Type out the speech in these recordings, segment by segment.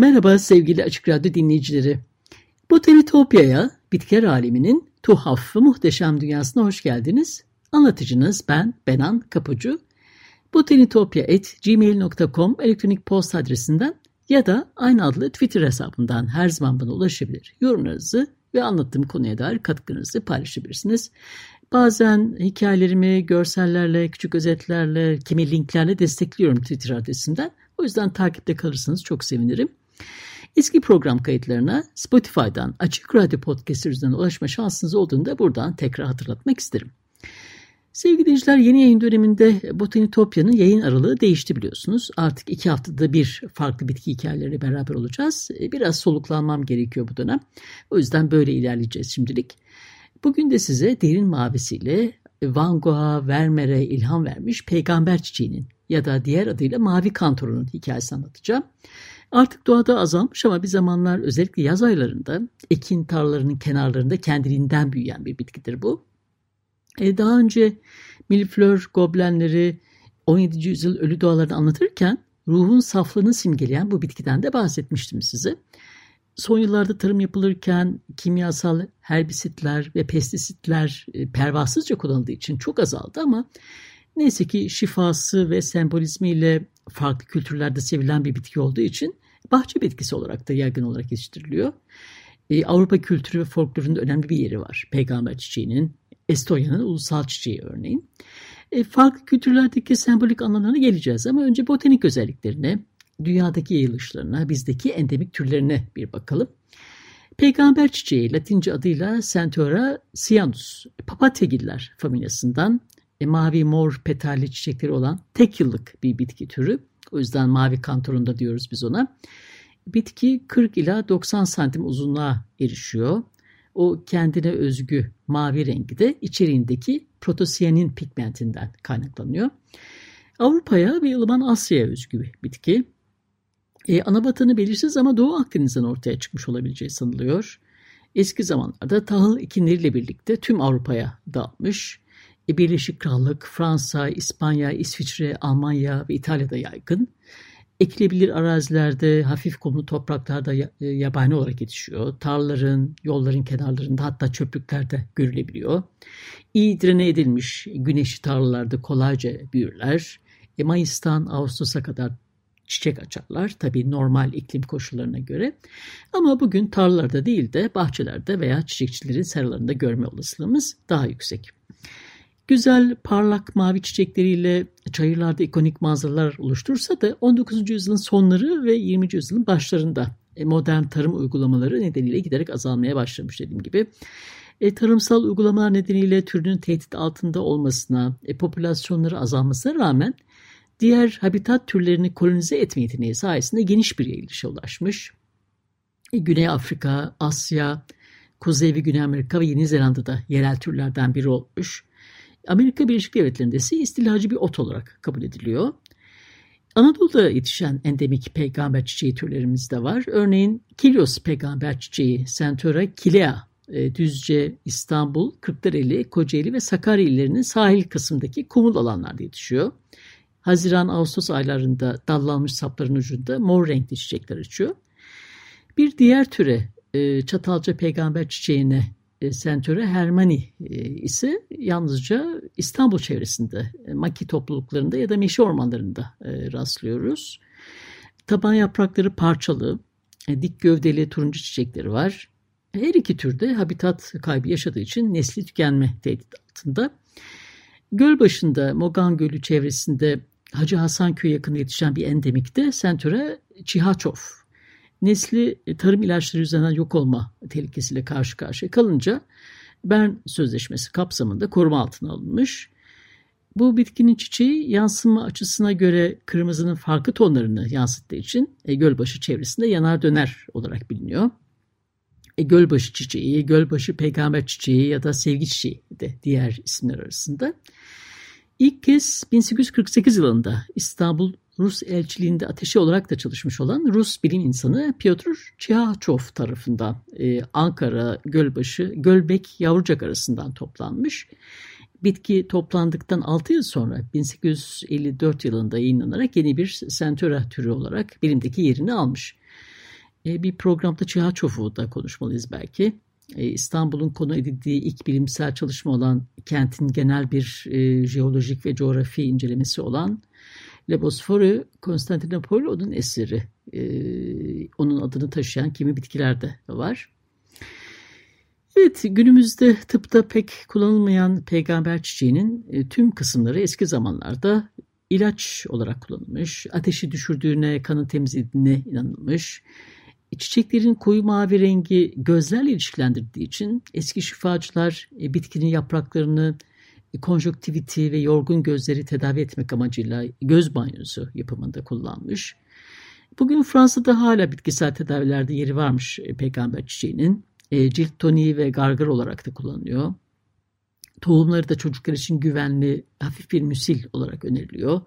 Merhaba sevgili Açık Radyo dinleyicileri. Botanitopya'ya, bitkiler aleminin tuhaf ve muhteşem dünyasına hoş geldiniz. Anlatıcınız ben Benan Kapucu. botanitopya.gmail.com elektronik posta adresinden ya da aynı adlı Twitter hesabından her zaman bana ulaşabilir. Yorumlarınızı ve anlattığım konuya dair katkınızı paylaşabilirsiniz. Bazen hikayelerimi görsellerle, küçük özetlerle, kimi linklerle destekliyorum Twitter adresinden. O yüzden takipte kalırsanız çok sevinirim. Eski program kayıtlarına Spotify'dan Açık Radyo Podcast üzerinden ulaşma şansınız olduğunda buradan tekrar hatırlatmak isterim. Sevgili dinleyiciler yeni yayın döneminde Botanitopya'nın yayın aralığı değişti biliyorsunuz. Artık iki haftada bir farklı bitki hikayeleri beraber olacağız. E, biraz soluklanmam gerekiyor bu dönem. O yüzden böyle ilerleyeceğiz şimdilik. Bugün de size derin mavisiyle Van Gogh'a, Vermeer'e ilham vermiş peygamber çiçeğinin ya da diğer adıyla mavi kantorunun hikayesini anlatacağım. Artık doğada azalmış ama bir zamanlar özellikle yaz aylarında ekin tarlalarının kenarlarında kendiliğinden büyüyen bir bitkidir bu. E, daha önce milflör goblenleri 17. yüzyıl ölü doğalarını anlatırken ruhun saflığını simgeleyen bu bitkiden de bahsetmiştim size. Son yıllarda tarım yapılırken kimyasal herbisitler ve pestisitler e, pervasızca kullanıldığı için çok azaldı ama neyse ki şifası ve sembolizmiyle farklı kültürlerde sevilen bir bitki olduğu için bahçe bitkisi olarak da yaygın olarak yetiştiriliyor. Ee, Avrupa kültürü ve folklorunda önemli bir yeri var. Peygamber çiçeğinin, Estonya'nın ulusal çiçeği örneğin. E, farklı kültürlerdeki sembolik anlamlarına geleceğiz ama önce botanik özelliklerine, dünyadaki yayılışlarına, bizdeki endemik türlerine bir bakalım. Peygamber çiçeği Latince adıyla Centura cyanus, papatyagiller familyasından e, mavi mor petalli çiçekleri olan tek yıllık bir bitki türü. O yüzden mavi kantorunda diyoruz biz ona. Bitki 40 ila 90 santim uzunluğa erişiyor. O kendine özgü mavi rengi de içeriğindeki protosiyanin pigmentinden kaynaklanıyor. Avrupa'ya ve ılıman Asya'ya özgü bir bitki. E, ana belirsiz ama Doğu Akdeniz'den ortaya çıkmış olabileceği sanılıyor. Eski zamanlarda tahıl ikinleriyle birlikte tüm Avrupa'ya dağılmış. E, Birleşik Krallık, Fransa, İspanya, İsviçre, Almanya ve İtalya'da yaygın. Ekilebilir arazilerde, hafif kumlu topraklarda e, yabani olarak yetişiyor. Tarlaların, yolların kenarlarında hatta çöplüklerde görülebiliyor. İyi direne edilmiş güneşli tarlalarda kolayca büyürler. E, Mayıs'tan Ağustos'a kadar çiçek açarlar. Tabii normal iklim koşullarına göre. Ama bugün tarlalarda değil de bahçelerde veya çiçekçilerin seralarında görme olasılığımız daha yüksek. Güzel parlak mavi çiçekleriyle çayırlarda ikonik manzaralar oluştursa da 19. yüzyılın sonları ve 20. yüzyılın başlarında e, modern tarım uygulamaları nedeniyle giderek azalmaya başlamış dediğim gibi. E, tarımsal uygulamalar nedeniyle türünün tehdit altında olmasına, e, popülasyonları azalmasına rağmen diğer habitat türlerini kolonize etme yeteneği sayesinde geniş bir yayılışa ulaşmış. E, Güney Afrika, Asya, Kuzey ve Güney Amerika ve Yeni Zelanda'da yerel türlerden biri olmuş. Amerika Birleşik Devletleri'nde ise istilacı bir ot olarak kabul ediliyor. Anadolu'da yetişen endemik peygamber çiçeği türlerimiz de var. Örneğin Kilios peygamber çiçeği, Centura kilea, e, Düzce, İstanbul, Kırklareli, Kocaeli ve Sakarya illerinin sahil kısmındaki kumul alanlarda yetişiyor. Haziran-Ağustos aylarında dallanmış sapların ucunda mor renkli çiçekler açıyor. Bir diğer türe e, çatalca peygamber çiçeğine e, Centura Hermani e, ise yalnızca İstanbul çevresinde, e, maki topluluklarında ya da meşe ormanlarında rastlıyoruz. Taban yaprakları parçalı, dik gövdeli turuncu çiçekleri var. Her iki türde habitat kaybı yaşadığı için nesli tükenme tehdit altında. Göl başında Mogan Gölü çevresinde Hacı Hasan Köy yakında yetişen bir endemikte Centura Çihaçov nesli e, tarım ilaçları yüzünden yok olma tehlikesiyle karşı karşıya kalınca Bern Sözleşmesi kapsamında koruma altına alınmış. Bu bitkinin çiçeği yansıma açısına göre kırmızının farklı tonlarını yansıttığı için e, gölbaşı çevresinde yanar döner olarak biliniyor. E, gölbaşı çiçeği, gölbaşı peygamber çiçeği ya da sevgi çiçeği de diğer isimler arasında. İlk kez 1848 yılında İstanbul Rus elçiliğinde ateşi olarak da çalışmış olan Rus bilim insanı Piotr Çihachov tarafından e, Ankara, Gölbaşı, Gölbek, Yavrucak arasından toplanmış. Bitki toplandıktan 6 yıl sonra 1854 yılında yayınlanarak yeni bir sentöra türü olarak bilimdeki yerini almış. E, bir programda Çihachov'u da konuşmalıyız belki. E, İstanbul'un konu edildiği ilk bilimsel çalışma olan kentin genel bir e, jeolojik ve coğrafi incelemesi olan Le Bosphore Konstantinopol onun eseri. E, onun adını taşıyan kimi bitkiler de var. Evet günümüzde tıpta pek kullanılmayan peygamber çiçeğinin e, tüm kısımları eski zamanlarda ilaç olarak kullanılmış, ateşi düşürdüğüne, kanı temizlediğine inanılmış. Çiçeklerin koyu mavi rengi gözlerle ilişkilendirdiği için eski şifacılar e, bitkinin yapraklarını e, konjonktiviti ve yorgun gözleri tedavi etmek amacıyla göz banyosu yapımında kullanmış. Bugün Fransa'da hala bitkisel tedavilerde yeri varmış peygamber çiçeğinin. E, cilt toniği ve gargar olarak da kullanılıyor. Tohumları da çocuklar için güvenli, hafif bir müsil olarak öneriliyor.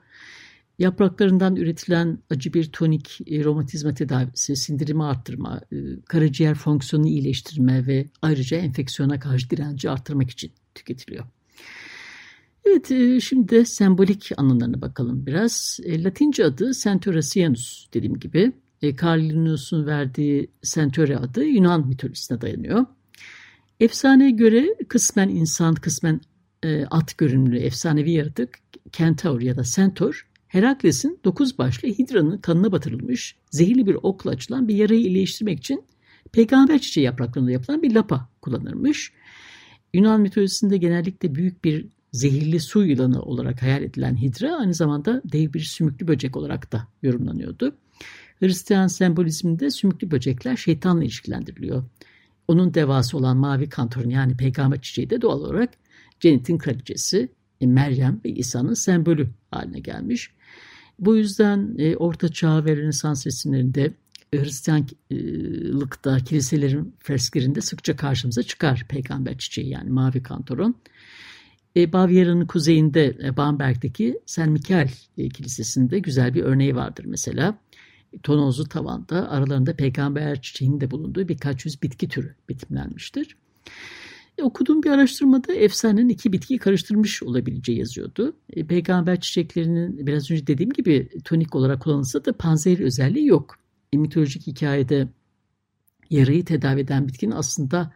Yapraklarından üretilen acı bir tonik e, romatizma tedavisi, sindirimi arttırma, e, karaciğer fonksiyonunu iyileştirme ve ayrıca enfeksiyona karşı direnci arttırmak için tüketiliyor. Evet, e, şimdi de sembolik anlamlarına bakalım biraz. E, Latince adı Centura Cianus dediğim gibi. E, Carl Linnaeus'un verdiği Centauri adı Yunan mitolojisine dayanıyor. Efsaneye göre kısmen insan, kısmen e, at görünümlü efsanevi yaratık Kentaur ya da Centaur, Herakles'in dokuz başlı Hidra'nın kanına batırılmış zehirli bir okla açılan bir yarayı iyileştirmek için peygamber çiçeği yapraklarında yapılan bir lapa kullanırmış. Yunan mitolojisinde genellikle büyük bir zehirli su yılanı olarak hayal edilen Hidra aynı zamanda dev bir sümüklü böcek olarak da yorumlanıyordu. Hristiyan sembolizminde sümüklü böcekler şeytanla ilişkilendiriliyor. Onun devası olan mavi kantorun yani peygamber çiçeği de doğal olarak cennetin kraliçesi e, Meryem ve İsa'nın sembolü haline gelmiş. Bu yüzden e, Orta Çağ ve Rönesans resimlerinde Hristiyanlıkta kiliselerin fresklerinde sıkça karşımıza çıkar peygamber çiçeği yani mavi kantoron. E, Bavyera'nın kuzeyinde e, Bamberg'deki Sen Mikael e, Kilisesi'nde güzel bir örneği vardır mesela tonozlu tavanda aralarında peygamber çiçeğinin de bulunduğu birkaç yüz bitki türü betimlenmiştir. E, okuduğum bir araştırmada efsanenin iki bitkiyi karıştırmış olabileceği yazıyordu. E, peygamber çiçeklerinin biraz önce dediğim gibi tonik olarak kullanılsa da panzehir özelliği yok. E, mitolojik hikayede yarayı tedavi eden bitkinin aslında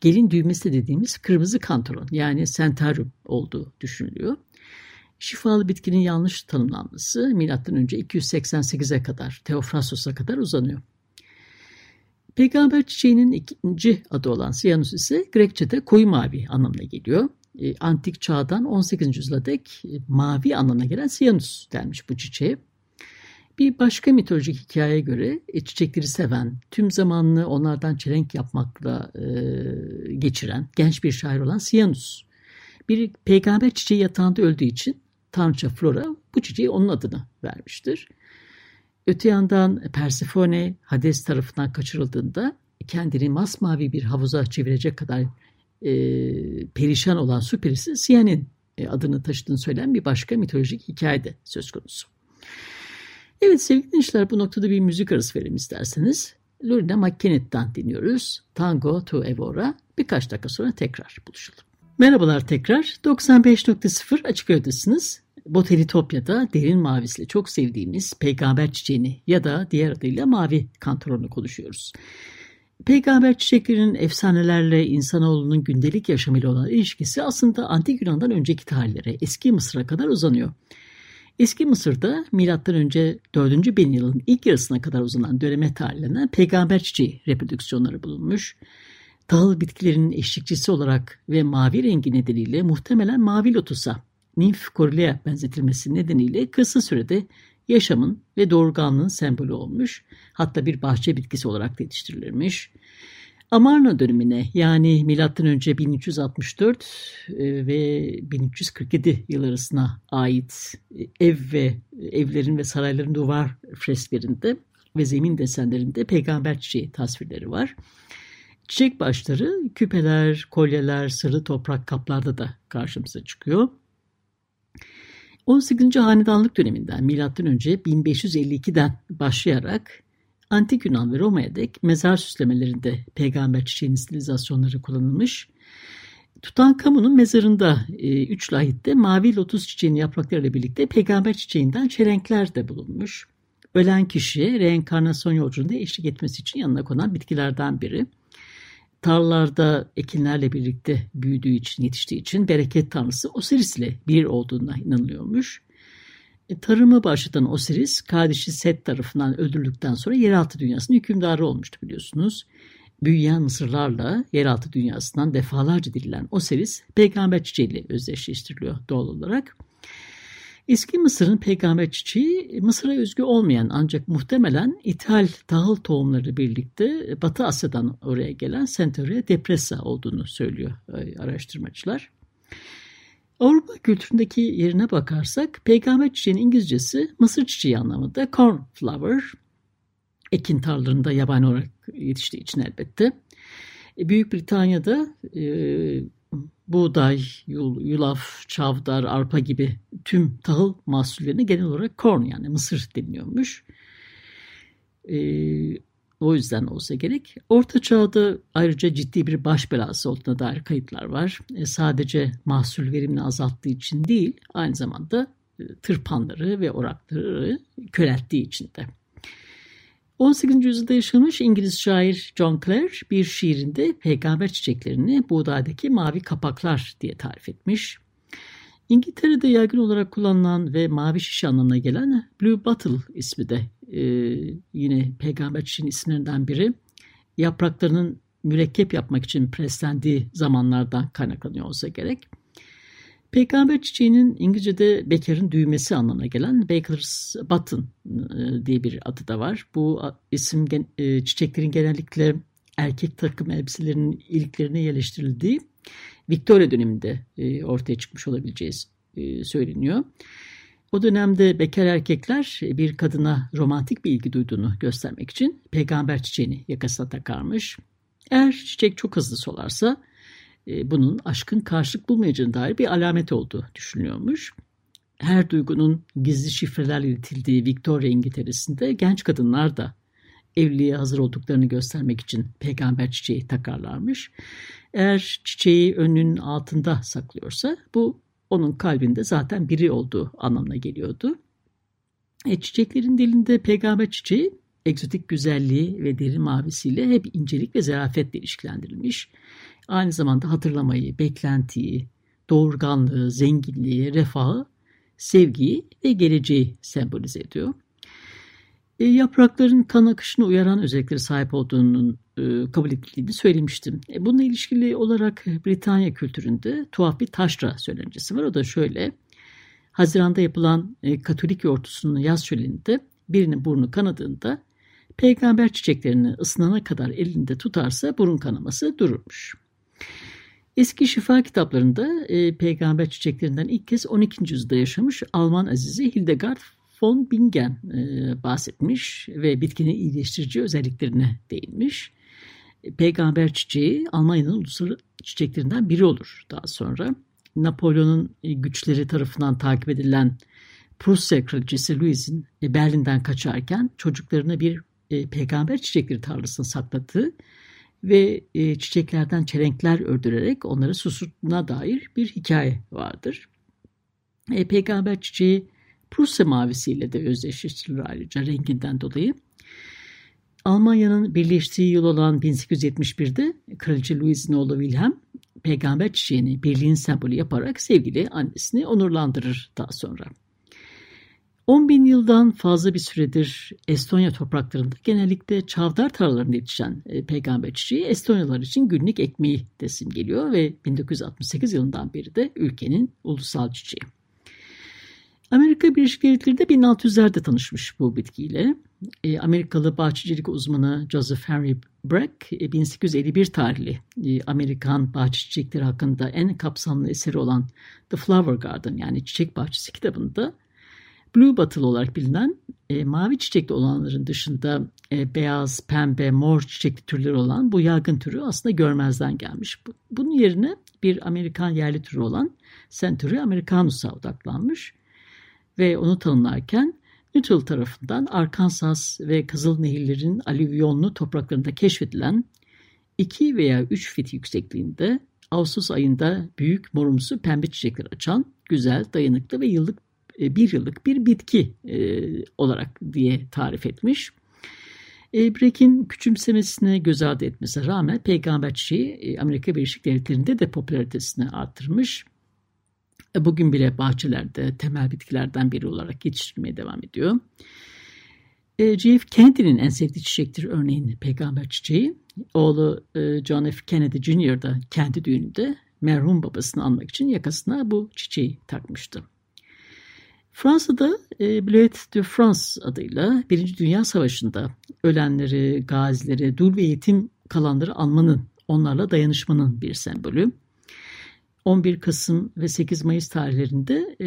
gelin düğmesi dediğimiz kırmızı kantaron yani sentarum olduğu düşünülüyor. Şifalı bitkinin yanlış tanımlanması M.Ö. 288'e kadar, Teofrastos'a kadar uzanıyor. Peygamber çiçeğinin ikinci adı olan Siyanus ise Grekçe'de koyu mavi anlamına geliyor. E, antik çağdan 18. yüzyıla dek e, mavi anlamına gelen Siyanus denmiş bu çiçeğe. Bir başka mitolojik hikayeye göre e, çiçekleri seven, tüm zamanını onlardan çelenk yapmakla e, geçiren genç bir şair olan Siyanus. Bir peygamber çiçeği yatağında öldüğü için Tanrıça Flora bu çiçeği onun adını vermiştir. Öte yandan Persefone Hades tarafından kaçırıldığında kendini masmavi bir havuza çevirecek kadar e, perişan olan su perisi Siyan'in e, adını taşıdığını söyleyen bir başka mitolojik hikayede söz konusu. Evet sevgili dinleyiciler bu noktada bir müzik arası verelim isterseniz. Lorena McKennett'tan dinliyoruz. Tango to Evora. Birkaç dakika sonra tekrar buluşalım. Merhabalar tekrar. 95.0 Açık Radyo'dasınız. Botanitopya'da derin mavisiyle çok sevdiğimiz peygamber çiçeğini ya da diğer adıyla mavi kantoronu konuşuyoruz. Peygamber çiçeklerinin efsanelerle insanoğlunun gündelik yaşamıyla olan ilişkisi aslında Antik Yunan'dan önceki tarihlere, eski Mısır'a kadar uzanıyor. Eski Mısır'da M.Ö. 4. bin yılın ilk yarısına kadar uzanan döneme tarihlenen peygamber çiçeği reprodüksiyonları bulunmuş tahıl bitkilerinin eşlikçisi olarak ve mavi rengi nedeniyle muhtemelen mavi lotusa, Nymph Corylea benzetilmesi nedeniyle kısa sürede yaşamın ve doğurganlığın sembolü olmuş. Hatta bir bahçe bitkisi olarak da yetiştirilirmiş. Amarna dönemine yani M.Ö. 1364 e, ve 1347 yıl arasına ait ev ve evlerin ve sarayların duvar fresklerinde ve zemin desenlerinde peygamber çiçeği tasvirleri var. Çiçek başları küpeler, kolyeler, sarı toprak kaplarda da karşımıza çıkıyor. 18. Hanedanlık döneminden M.Ö. 1552'den başlayarak Antik Yunan ve Roma'ya dek mezar süslemelerinde peygamber çiçeğinin stilizasyonları kullanılmış. Tutankamon'un mezarında e, üç lahitte mavi lotus çiçeğinin yapraklarıyla birlikte peygamber çiçeğinden çelenkler de bulunmuş. Ölen kişiye reenkarnasyon yolculuğunda eşlik etmesi için yanına konan bitkilerden biri. Tarlalarda ekinlerle birlikte büyüdüğü için, yetiştiği için bereket tanrısı Osiris ile bir olduğuna inanılıyormuş. E, tarımı başlatan Osiris, kardeşi Set tarafından öldürüldükten sonra yeraltı dünyasının hükümdarı olmuştu biliyorsunuz. Büyüyen mısırlarla yeraltı dünyasından defalarca dirilen Osiris, peygamber çiçeğiyle özdeşleştiriliyor doğal olarak. Eski Mısır'ın peygamber çiçeği Mısır'a özgü olmayan ancak muhtemelen ithal tahıl tohumları birlikte Batı Asya'dan oraya gelen Centaurea depressa olduğunu söylüyor e, araştırmacılar. Avrupa kültüründeki yerine bakarsak peygamber çiçeğinin İngilizcesi mısır çiçeği anlamında cornflower. Ekin tarlalarında yabani olarak yetiştiği için elbette. E, Büyük Britanya'da e, buğday, yulaf, çavdar, arpa gibi tüm tahıl mahsullerine genel olarak corn yani mısır deniliyormuş. E, o yüzden olsa gerek. Orta çağda ayrıca ciddi bir baş belası olduğuna dair kayıtlar var. E, sadece mahsul verimini azalttığı için değil, aynı zamanda e, tırpanları ve orakları körelttiği için de. 18. yüzyılda yaşamış İngiliz şair John Clare bir şiirinde peygamber çiçeklerini buğdaydaki mavi kapaklar diye tarif etmiş. İngiltere'de yaygın olarak kullanılan ve mavi şişe anlamına gelen Blue Bottle ismi de e, yine peygamber çiçeğinin isimlerinden biri. Yapraklarının mürekkep yapmak için preslendiği zamanlardan kaynaklanıyor olsa gerek. Peygamber çiçeğinin İngilizce'de bekarın düğmesi anlamına gelen Baker's Button e, diye bir adı da var. Bu isim e, çiçeklerin genellikle erkek takım elbiselerinin iliklerine yerleştirildiği Victoria döneminde e, ortaya çıkmış olabileceği söyleniyor. O dönemde bekar erkekler bir kadına romantik bir ilgi duyduğunu göstermek için peygamber çiçeğini yakasına takarmış. Eğer çiçek çok hızlı solarsa e, bunun aşkın karşılık bulmayacağına dair bir alamet olduğu düşünülüyormuş. Her duygunun gizli şifrelerle iletildiği Victoria İngiltere'sinde genç kadınlar da evliliğe hazır olduklarını göstermek için peygamber çiçeği takarlarmış. Eğer çiçeği önünün altında saklıyorsa bu onun kalbinde zaten biri olduğu anlamına geliyordu. E, çiçeklerin dilinde peygamber çiçeği egzotik güzelliği ve derin mavisiyle hep incelik ve zarafetle ilişkilendirilmiş. Aynı zamanda hatırlamayı, beklentiyi, doğurganlığı, zenginliği, refahı, sevgiyi ve geleceği sembolize ediyor. E, yaprakların kan akışını uyaran özellikleri sahip olduğunun e, kabul edildiğini söylemiştim. E, bununla ilişkili olarak Britanya kültüründe tuhaf bir taşra söylencesi var. O da şöyle. Haziranda yapılan Katolik yortusunun yaz şöleninde birinin burnu kanadığında peygamber çiçeklerini ısınana kadar elinde tutarsa burun kanaması dururmuş. Eski şifa kitaplarında e, peygamber çiçeklerinden ilk kez 12. yüzyılda yaşamış Alman azizi Hildegard von Bingen e, bahsetmiş ve bitkinin iyileştirici özelliklerine değinmiş. Peygamber çiçeği Almanya'nın ulusal çiçeklerinden biri olur daha sonra. Napolyon'un güçleri tarafından takip edilen Prusya Kraliçesi Louise'in Berlin'den kaçarken çocuklarına bir e, peygamber çiçekleri tarlasını sakladığı ve e, çiçeklerden çelenkler ördürerek onları susuttuğuna dair bir hikaye vardır. E, peygamber çiçeği Prusya mavisiyle de özdeşleştirilir ayrıca renginden dolayı. Almanya'nın birleştiği yıl olan 1871'de Kraliçe Louise'in oğlu Wilhelm peygamber çiçeğini birliğin sembolü yaparak sevgili annesini onurlandırır daha sonra. 10 bin yıldan fazla bir süredir Estonya topraklarında genellikle çavdar tarlalarında yetişen e, peygamber çiçeği Estonyalılar için günlük ekmeği desim geliyor ve 1968 yılından beri de ülkenin ulusal çiçeği. Amerika Birleşik Devletleri de 1600'lerde tanışmış bu bitkiyle. E, Amerikalı bahçecilik uzmanı Joseph Henry Breck, e, 1851 tarihli e, Amerikan bahçe çiçekleri hakkında en kapsamlı eseri olan The Flower Garden yani Çiçek Bahçesi kitabında Blue Bottle olarak bilinen e, mavi çiçekli olanların dışında e, beyaz, pembe, mor çiçekli türleri olan bu yaygın türü aslında görmezden gelmiş. Bunun yerine bir Amerikan yerli türü olan Century Americanus'a odaklanmış ve onu tanımlarken Nuttall tarafından Arkansas ve Kızıl Nehirlerin alüvyonlu topraklarında keşfedilen 2 veya 3 fit yüksekliğinde Ağustos ayında büyük morumsu pembe çiçekler açan güzel, dayanıklı ve yıllık e, bir yıllık bir bitki e, olarak diye tarif etmiş. E, Breck'in küçümsemesine göz ardı etmesine rağmen peygamber çiçeği e, Amerika Birleşik Devletleri'nde de popülaritesini arttırmış. E, bugün bile bahçelerde temel bitkilerden biri olarak yetiştirilmeye devam ediyor. E, J.F. Kennedy'nin en sevdiği çiçektir örneğin peygamber çiçeği. Oğlu e, John F. Kennedy Jr. da kendi düğününde merhum babasını anmak için yakasına bu çiçeği takmıştı. Fransa'da Bleuet de France adıyla Birinci Dünya Savaşı'nda ölenleri, gazileri, dul ve yetim kalanları almanın, onlarla dayanışmanın bir sembolü. 11 Kasım ve 8 Mayıs tarihlerinde e,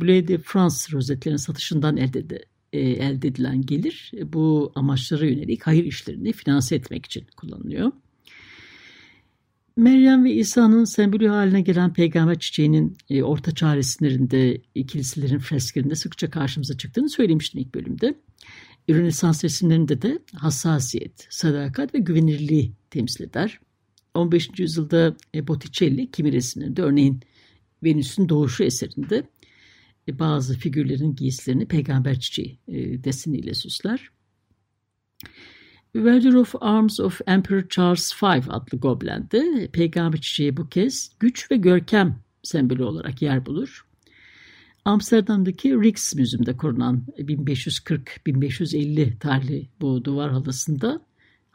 Bleu de France rozetlerinin satışından elde, de, e, elde edilen gelir bu amaçlara yönelik hayır işlerini finanse etmek için kullanılıyor. Meryem ve İsa'nın sembolü haline gelen peygamber çiçeğinin e, orta çağ resimlerinde, e, kiliselerin fresklerinde sıkça karşımıza çıktığını söylemiştim ilk bölümde. Rönesans resimlerinde de hassasiyet, sadakat ve güvenirliği temsil eder. 15. yüzyılda e, Botticelli kimi resimlerinde örneğin Venüs'ün doğuşu eserinde e, bazı figürlerin giysilerini peygamber çiçeği e, deseniyle süsler. Weather of Arms of Emperor Charles V adlı goblende peygamber çiçeği bu kez güç ve görkem sembolü olarak yer bulur. Amsterdam'daki Rijksmuseum'da korunan 1540-1550 tarihli bu duvar halısında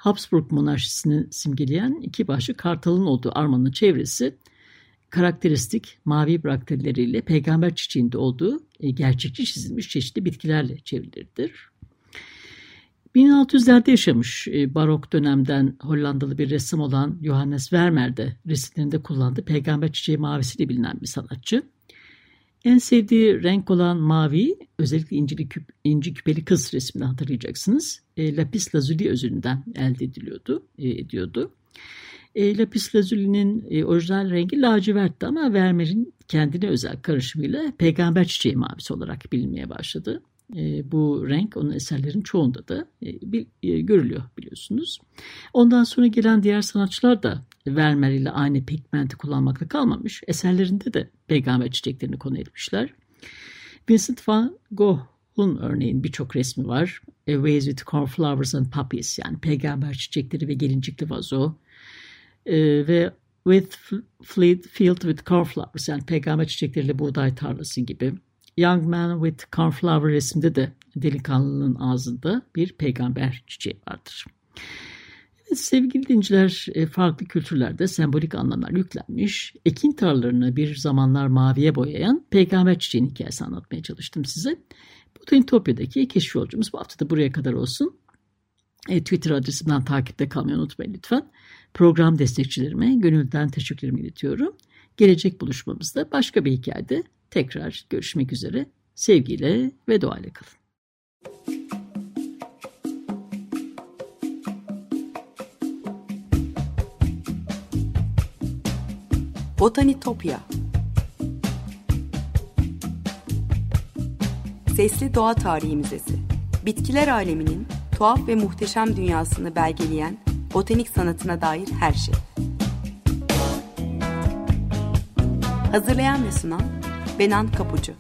Habsburg monarşisini simgeleyen iki başlı kartalın olduğu armanın çevresi karakteristik mavi bıraktırlarıyla peygamber çiçeğinde olduğu e, gerçekçi çizilmiş çeşitli bitkilerle çevrilidir. 1600'lerde yaşamış e, barok dönemden Hollandalı bir ressam olan Johannes Vermeer de resimlerinde kullandığı peygamber çiçeği mavisiyle bilinen bir sanatçı. En sevdiği renk olan mavi özellikle incili küp, inci küpeli kız resmini hatırlayacaksınız. E, lapis lazuli özünden elde ediliyordu, e, ediyordu. E, lapis lazuli'nin e, orijinal rengi lacivertti ama Vermeer'in kendine özel karışımıyla peygamber çiçeği mavisi olarak bilinmeye başladı. E, bu renk onun eserlerin çoğunda da e, e, görülüyor biliyorsunuz. Ondan sonra gelen diğer sanatçılar da Vermeer ile aynı pigmenti kullanmakla kalmamış. Eserlerinde de peygamber çiçeklerini konu etmişler. Vincent van Gogh'un örneğin birçok resmi var. A Vase with Cornflowers and Poppies yani peygamber çiçekleri ve gelincikli vazo. E, ve With Fleet Field with Cornflowers yani peygamber çiçekleriyle buğday tarlası gibi. Young Man with Cornflower resimde de delikanlının ağzında bir peygamber çiçeği vardır. Evet, sevgili dinciler e, farklı kültürlerde sembolik anlamlar yüklenmiş, ekin tarlalarını bir zamanlar maviye boyayan peygamber çiçeğinin hikayesi anlatmaya çalıştım size. Botanitopya'daki keşif yolcumuz bu hafta da buraya kadar olsun. E, Twitter adresimden takipte kalmayı unutmayın lütfen. Program destekçilerime gönülden teşekkürlerimi iletiyorum. Gelecek buluşmamızda başka bir hikayede tekrar görüşmek üzere. Sevgiyle ve duayla kalın. Botanitopya Sesli Doğa Tarihi Müzesi Bitkiler aleminin tuhaf ve muhteşem dünyasını belgeleyen botanik sanatına dair her şey. Hazırlayan ve sunan Benan Kapucu